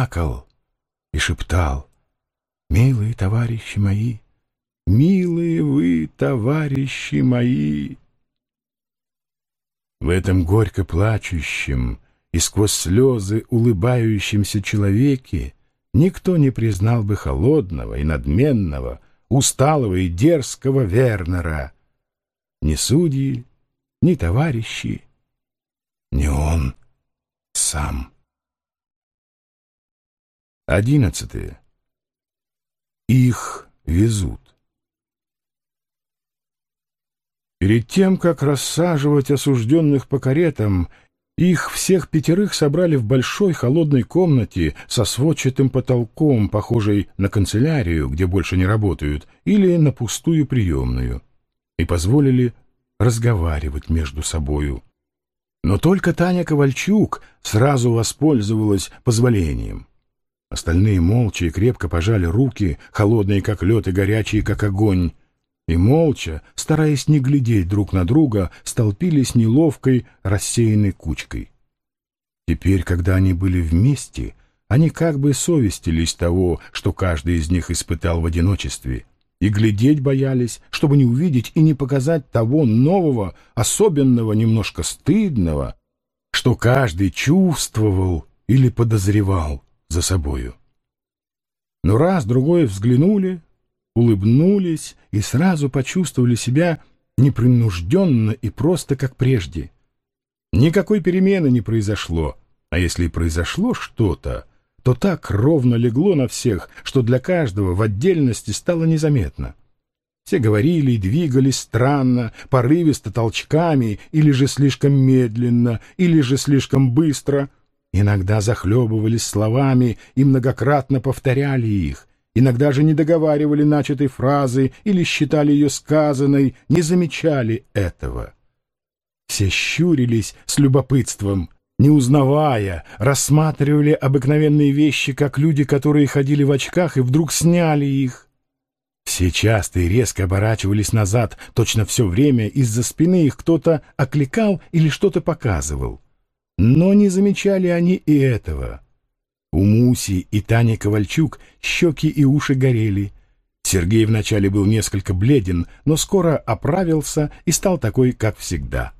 плакал и шептал. «Милые товарищи мои, милые вы, товарищи мои!» В этом горько плачущем и сквозь слезы улыбающемся человеке никто не признал бы холодного и надменного, усталого и дерзкого Вернера. Ни судьи, ни товарищи, ни он сам. Одиннадцатое. Их везут. Перед тем, как рассаживать осужденных по каретам, их всех пятерых собрали в большой холодной комнате со сводчатым потолком, похожей на канцелярию, где больше не работают, или на пустую приемную, и позволили разговаривать между собою. Но только Таня Ковальчук сразу воспользовалась позволением. Остальные молча и крепко пожали руки, холодные как лед и горячие как огонь, и молча, стараясь не глядеть друг на друга, столпились неловкой, рассеянной кучкой. Теперь, когда они были вместе, они как бы совестились того, что каждый из них испытал в одиночестве, и глядеть боялись, чтобы не увидеть и не показать того нового, особенного, немножко стыдного, что каждый чувствовал или подозревал за собою. Но раз, другой взглянули, улыбнулись и сразу почувствовали себя непринужденно и просто как прежде. Никакой перемены не произошло, а если и произошло что-то, то так ровно легло на всех, что для каждого в отдельности стало незаметно. Все говорили и двигались странно, порывисто толчками, или же слишком медленно, или же слишком быстро. Иногда захлебывались словами и многократно повторяли их, иногда же не договаривали начатой фразы или считали ее сказанной, не замечали этого. Все щурились с любопытством, не узнавая, рассматривали обыкновенные вещи, как люди, которые ходили в очках и вдруг сняли их. Все часто и резко оборачивались назад, точно все время из-за спины их кто-то окликал или что-то показывал. Но не замечали они и этого. У Муси и Тани Ковальчук щеки и уши горели. Сергей вначале был несколько бледен, но скоро оправился и стал такой, как всегда.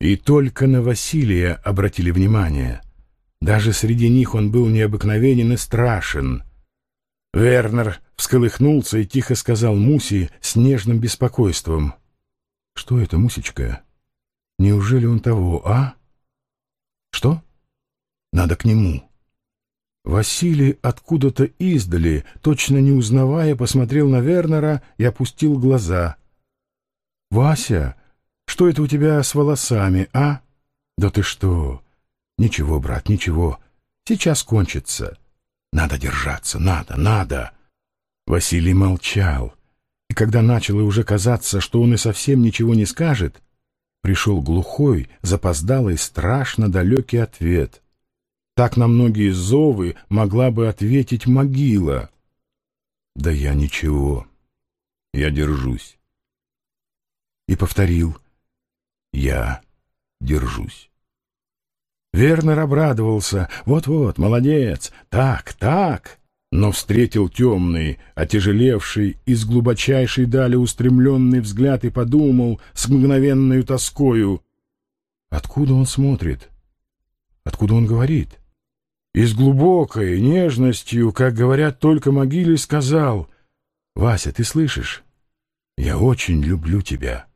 И только на Василия обратили внимание. Даже среди них он был необыкновенен и страшен. Вернер всколыхнулся и тихо сказал Муси с нежным беспокойством. — Что это, Мусечка? Неужели он того, а? — Что? — Надо к нему. — Василий откуда-то издали, точно не узнавая, посмотрел на Вернера и опустил глаза. «Вася, что это у тебя с волосами, а? Да ты что? Ничего, брат, ничего. Сейчас кончится. Надо держаться, надо, надо». Василий молчал, и когда начало уже казаться, что он и совсем ничего не скажет, пришел глухой, запоздалый, страшно далекий ответ. Так на многие зовы могла бы ответить могила. Да я ничего, я держусь. И повторил, я держусь. Вернер обрадовался, вот-вот, молодец, так, так, но встретил темный, отяжелевший, из глубочайшей дали устремленный взгляд и подумал с мгновенной тоскою, откуда он смотрит, откуда он говорит. И с глубокой нежностью, как говорят только могиле, сказал, «Вася, ты слышишь? Я очень люблю тебя».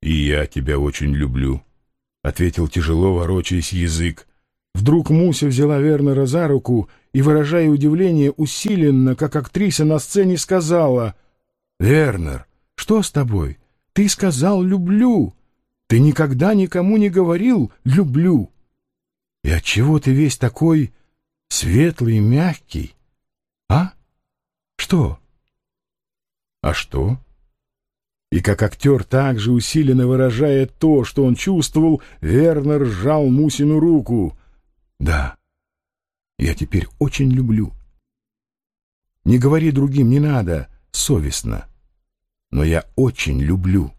«И я тебя очень люблю», — ответил тяжело ворочаясь язык. Вдруг Муся взяла Вернера за руку и, выражая удивление, усиленно, как актриса на сцене, сказала, «Вернер, что с тобой? Ты сказал «люблю». Ты никогда никому не говорил «люблю». И отчего ты весь такой светлый и мягкий? А? Что? А что? И как актер также усиленно выражая то, что он чувствовал, Вернер сжал Мусину руку. Да, я теперь очень люблю. Не говори другим, не надо, совестно. Но я очень люблю.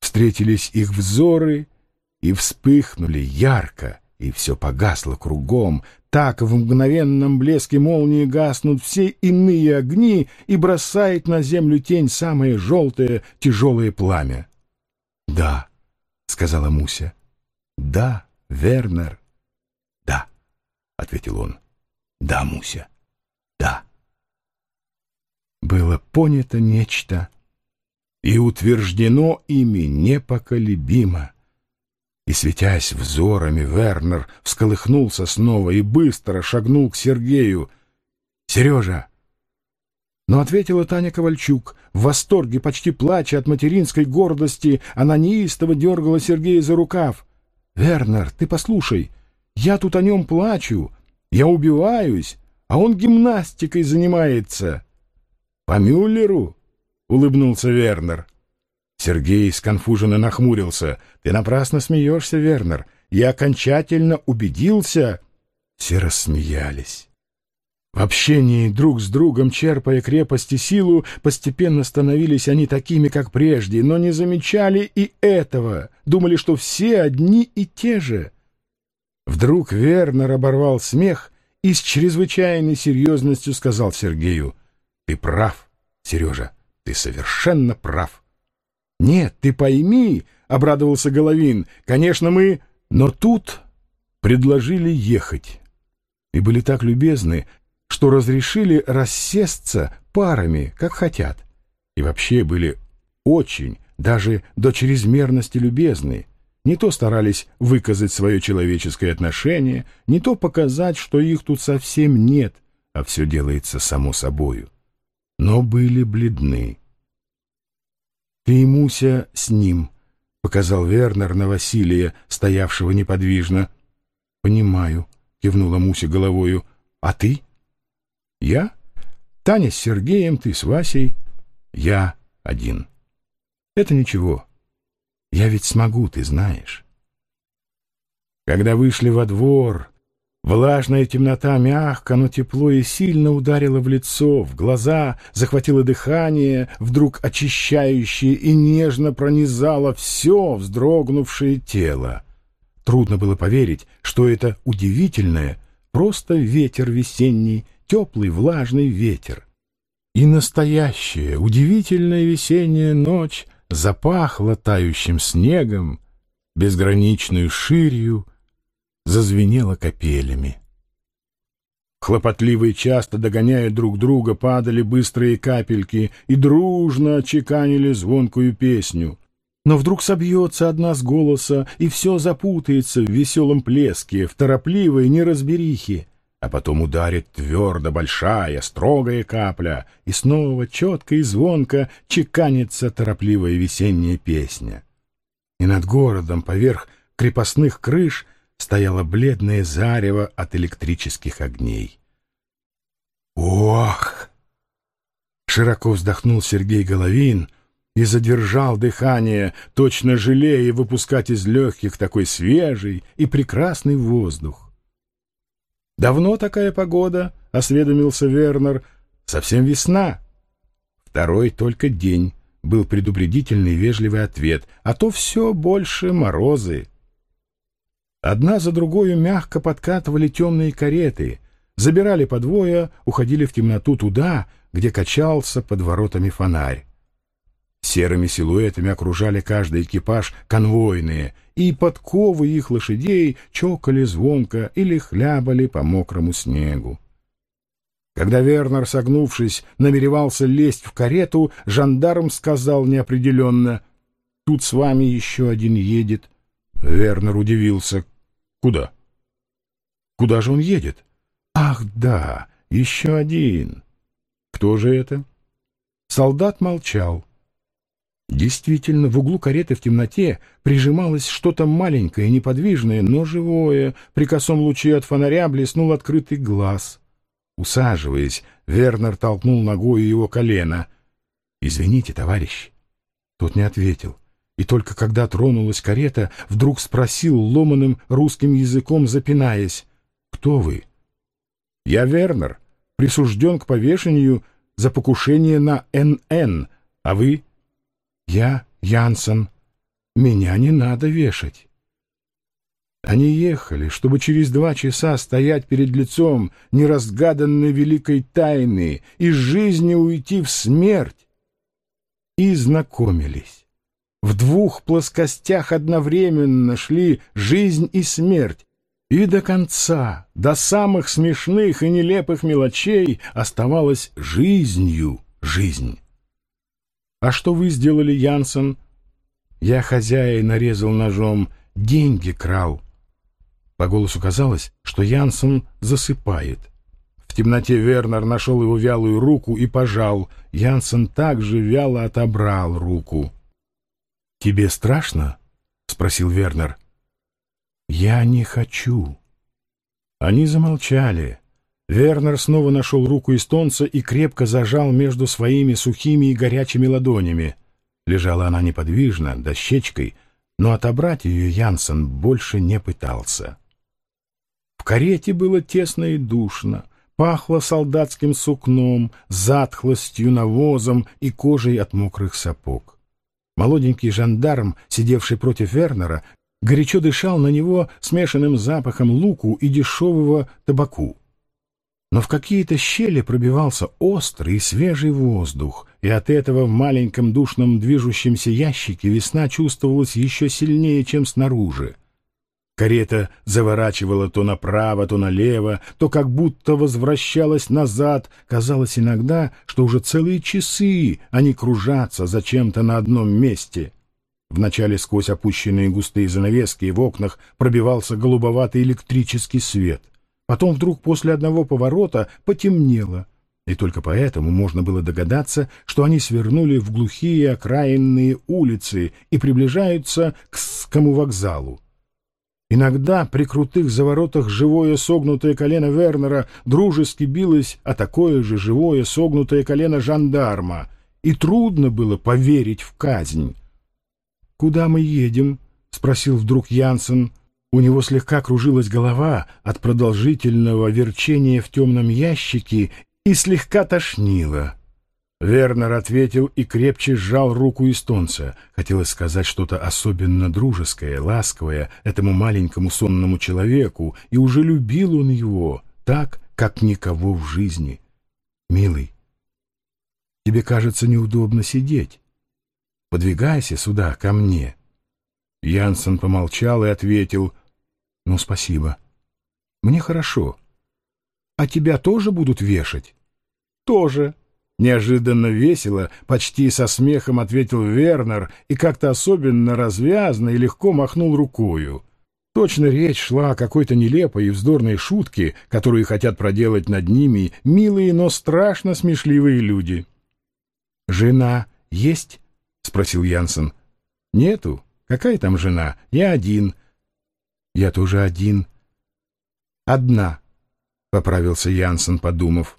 Встретились их взоры — и вспыхнули ярко, и все погасло кругом, Так в мгновенном блеске молнии гаснут все иные огни и бросает на землю тень самое желтое тяжелое пламя. — Да, — сказала Муся. — Да, Вернер. — ответил он. — Да, Муся, да. Было понято нечто и утверждено ими непоколебимо. И, светясь взорами, Вернер всколыхнулся снова и быстро шагнул к Сергею. «Сережа!» Но ответила Таня Ковальчук. В восторге, почти плача от материнской гордости, она неистово дергала Сергея за рукав. «Вернер, ты послушай, я тут о нем плачу, я убиваюсь, а он гимнастикой занимается». «По Мюллеру?» — улыбнулся Вернер. Сергей сконфуженно нахмурился. «Ты напрасно смеешься, Вернер. Я окончательно убедился...» Все рассмеялись. В общении друг с другом, черпая крепость и силу, постепенно становились они такими, как прежде, но не замечали и этого, думали, что все одни и те же. Вдруг Вернер оборвал смех и с чрезвычайной серьезностью сказал Сергею, «Ты прав, Сережа, ты совершенно прав. «Нет, ты пойми», — обрадовался Головин, — «конечно, мы...» Но тут предложили ехать. И были так любезны, что разрешили рассесться парами, как хотят. И вообще были очень, даже до чрезмерности любезны. Не то старались выказать свое человеческое отношение, не то показать, что их тут совсем нет, а все делается само собою. Но были бледны. «Ты Муся с ним», — показал Вернер на Василия, стоявшего неподвижно. «Понимаю», — кивнула Муся головою. «А ты?» «Я? Таня с Сергеем, ты с Васей. Я один». «Это ничего. Я ведь смогу, ты знаешь». Когда вышли во двор, Влажная темнота мягко, но тепло и сильно ударила в лицо, в глаза, захватило дыхание, вдруг очищающее и нежно пронизало все вздрогнувшее тело. Трудно было поверить, что это удивительное, просто ветер весенний, теплый влажный ветер. И настоящая, удивительная весенняя ночь запахла тающим снегом, безграничную ширью, зазвенело капелями. Хлопотливые часто догоняя друг друга, падали быстрые капельки и дружно очеканили звонкую песню. Но вдруг собьется одна с голоса, и все запутается в веселом плеске, в торопливой неразберихе, а потом ударит твердо большая, строгая капля, и снова четко и звонко чеканится торопливая весенняя песня. И над городом, поверх крепостных крыш, стояло бледное зарево от электрических огней. «Ох!» Широко вздохнул Сергей Головин и задержал дыхание, точно жалея выпускать из легких такой свежий и прекрасный воздух. «Давно такая погода?» — осведомился Вернер. «Совсем весна». Второй только день был предупредительный вежливый ответ, а то все больше морозы. Одна за другой мягко подкатывали темные кареты, забирали по двое, уходили в темноту туда, где качался под воротами фонарь. Серыми силуэтами окружали каждый экипаж конвойные, и подковы их лошадей чокали звонко или хлябали по мокрому снегу. Когда Вернер, согнувшись, намеревался лезть в карету, жандарм сказал неопределенно, «Тут с вами еще один едет». Вернер удивился. Куда? Куда же он едет? Ах, да, еще один. Кто же это? Солдат молчал. Действительно, в углу кареты в темноте прижималось что-то маленькое, неподвижное, но живое. При косом луче от фонаря блеснул открытый глаз. Усаживаясь, Вернер толкнул ногой его колено. «Извините, товарищ». Тот не ответил и только когда тронулась карета, вдруг спросил ломаным русским языком, запинаясь, «Кто вы?» «Я Вернер, присужден к повешению за покушение на НН, а вы?» «Я Янсен. Меня не надо вешать». Они ехали, чтобы через два часа стоять перед лицом неразгаданной великой тайны, из жизни уйти в смерть. И знакомились. В двух плоскостях одновременно шли жизнь и смерть, и до конца, до самых смешных и нелепых мелочей оставалась жизнью жизнь. «А что вы сделали, Янсен?» «Я хозяин нарезал ножом, деньги крал». По голосу казалось, что Янсен засыпает. В темноте Вернер нашел его вялую руку и пожал. Янсен также вяло отобрал руку. «Тебе страшно?» — спросил Вернер. «Я не хочу». Они замолчали. Вернер снова нашел руку эстонца и крепко зажал между своими сухими и горячими ладонями. Лежала она неподвижно, дощечкой, но отобрать ее Янсен больше не пытался. В карете было тесно и душно, пахло солдатским сукном, затхлостью, навозом и кожей от мокрых сапог. Молоденький жандарм, сидевший против Вернера, горячо дышал на него смешанным запахом луку и дешевого табаку. Но в какие-то щели пробивался острый и свежий воздух, и от этого в маленьком душном движущемся ящике весна чувствовалась еще сильнее, чем снаружи. Карета заворачивала то направо, то налево, то как будто возвращалась назад. Казалось иногда, что уже целые часы они кружатся зачем-то на одном месте. Вначале сквозь опущенные густые занавески в окнах пробивался голубоватый электрический свет. Потом вдруг после одного поворота потемнело, и только поэтому можно было догадаться, что они свернули в глухие окраинные улицы и приближаются к Скому вокзалу. Иногда при крутых заворотах живое согнутое колено Вернера дружески билось, а такое же живое согнутое колено жандарма, и трудно было поверить в казнь. «Куда мы едем?» — спросил вдруг Янсен. У него слегка кружилась голова от продолжительного верчения в темном ящике и слегка тошнило. Вернер ответил и крепче сжал руку эстонца. Хотелось сказать что-то особенно дружеское, ласковое этому маленькому сонному человеку, и уже любил он его так, как никого в жизни. «Милый, тебе, кажется, неудобно сидеть. Подвигайся сюда, ко мне». Янсен помолчал и ответил, «Ну, спасибо. Мне хорошо. А тебя тоже будут вешать?» «Тоже», Неожиданно весело, почти со смехом ответил Вернер и как-то особенно развязно и легко махнул рукою. Точно речь шла о какой-то нелепой и вздорной шутке, которую хотят проделать над ними милые, но страшно смешливые люди. «Жена есть?» — спросил Янсен. «Нету. Какая там жена? Я один». «Я тоже один». «Одна», — поправился Янсен, подумав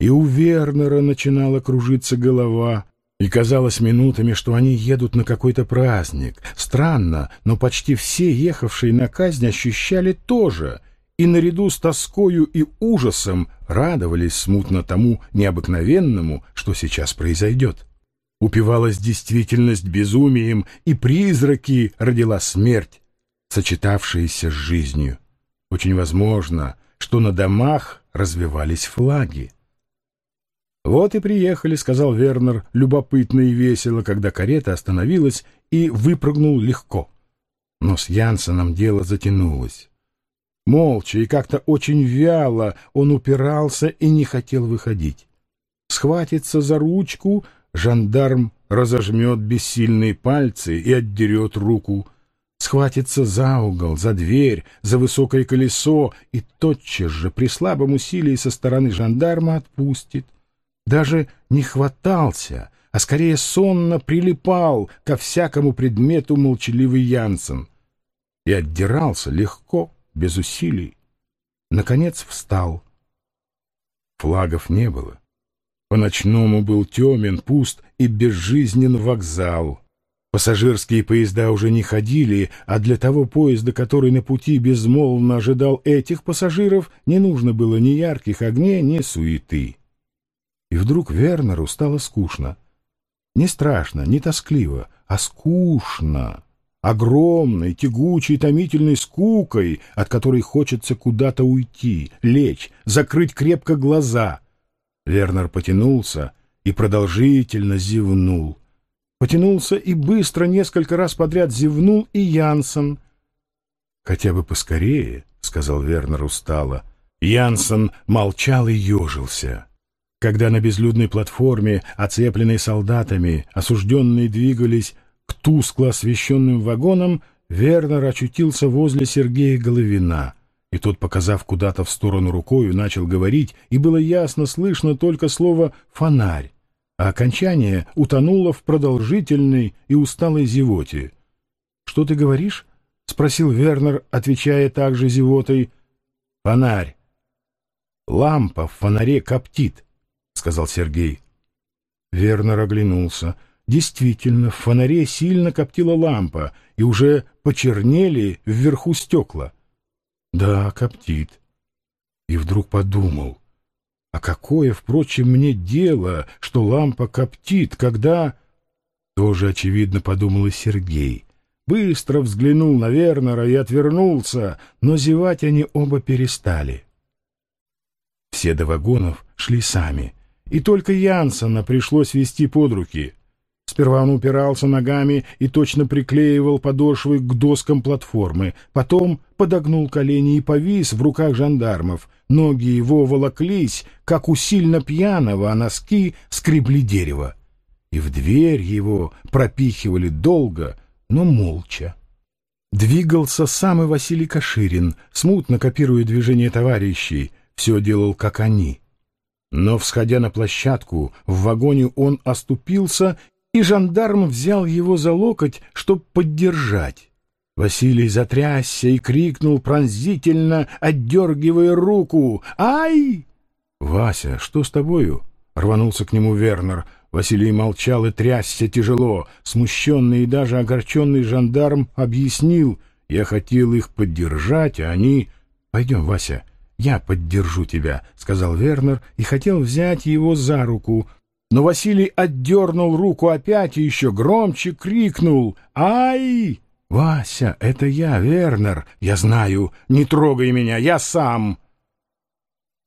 и у Вернера начинала кружиться голова, и казалось минутами, что они едут на какой-то праздник. Странно, но почти все ехавшие на казнь ощущали тоже, и наряду с тоскою и ужасом радовались смутно тому необыкновенному, что сейчас произойдет. Упивалась действительность безумием, и призраки родила смерть, сочетавшаяся с жизнью. Очень возможно, что на домах развивались флаги. «Вот и приехали», — сказал Вернер, любопытно и весело, когда карета остановилась и выпрыгнул легко. Но с Янсеном дело затянулось. Молча и как-то очень вяло он упирался и не хотел выходить. Схватится за ручку, жандарм разожмет бессильные пальцы и отдерет руку. Схватится за угол, за дверь, за высокое колесо и тотчас же при слабом усилии со стороны жандарма отпустит даже не хватался, а скорее сонно прилипал ко всякому предмету молчаливый Янсен и отдирался легко, без усилий. Наконец встал. Флагов не было. По-ночному был темен, пуст и безжизнен вокзал. Пассажирские поезда уже не ходили, а для того поезда, который на пути безмолвно ожидал этих пассажиров, не нужно было ни ярких огней, ни суеты. И вдруг Вернеру стало скучно. Не страшно, не тоскливо, а скучно. огромной, тягучей, томительной скукой, от которой хочется куда-то уйти, лечь, закрыть крепко глаза. Вернер потянулся и продолжительно зевнул. Потянулся и быстро несколько раз подряд зевнул и Янсен. «Хотя бы поскорее», — сказал Вернер устало. Янсен молчал и ежился. Когда на безлюдной платформе, оцепленной солдатами, осужденные двигались к тускло освещенным вагонам, Вернер очутился возле Сергея Головина, и тот, показав куда-то в сторону рукою, начал говорить, и было ясно слышно только слово «фонарь», а окончание утонуло в продолжительной и усталой зевоте. «Что ты говоришь?» — спросил Вернер, отвечая также зевотой. «Фонарь». «Лампа в фонаре коптит», — сказал Сергей. Вернер оглянулся. Действительно, в фонаре сильно коптила лампа, и уже почернели вверху стекла. Да, коптит. И вдруг подумал, а какое, впрочем, мне дело, что лампа коптит, когда... Тоже, очевидно, подумал и Сергей. Быстро взглянул на Вернера и отвернулся, но зевать они оба перестали. Все до вагонов шли сами, и только Янсона пришлось вести под руки — Сперва он упирался ногами и точно приклеивал подошвы к доскам платформы, потом подогнул колени и повис в руках жандармов. Ноги его волоклись, как у сильно пьяного, а носки скребли дерево. И в дверь его пропихивали долго, но молча. Двигался самый Василий Каширин, смутно копируя движения товарищей, все делал, как они. Но, всходя на площадку, в вагоне он оступился и жандарм взял его за локоть, чтоб поддержать. Василий затрясся и крикнул пронзительно, отдергивая руку. «Ай!» «Вася, что с тобою?» — рванулся к нему Вернер. Василий молчал и трясся тяжело. Смущенный и даже огорченный жандарм объяснил. «Я хотел их поддержать, а они...» «Пойдем, Вася, я поддержу тебя», — сказал Вернер и хотел взять его за руку, но Василий отдернул руку опять и еще громче крикнул «Ай!» «Вася, это я, Вернер, я знаю, не трогай меня, я сам!»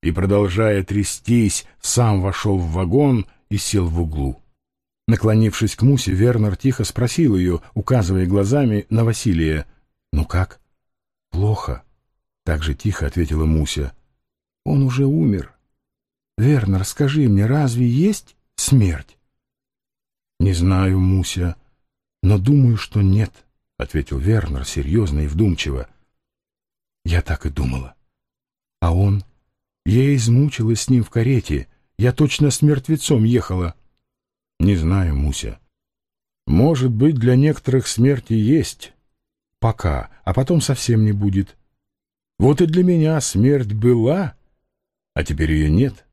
И, продолжая трястись, сам вошел в вагон и сел в углу. Наклонившись к Мусе, Вернер тихо спросил ее, указывая глазами на Василия. «Ну как?» «Плохо», — так же тихо ответила Муся. «Он уже умер. Вернер, скажи мне, разве есть смерть. — Не знаю, Муся, но думаю, что нет, — ответил Вернер серьезно и вдумчиво. Я так и думала. А он? Я измучилась с ним в карете. Я точно с мертвецом ехала. Не знаю, Муся. Может быть, для некоторых смерти есть. Пока, а потом совсем не будет. Вот и для меня смерть была, а теперь ее нет.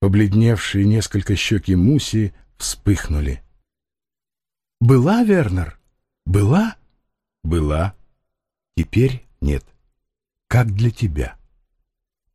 Побледневшие несколько щеки Муси вспыхнули. «Была, Вернер? Была?» «Была. Теперь нет. Как для тебя?»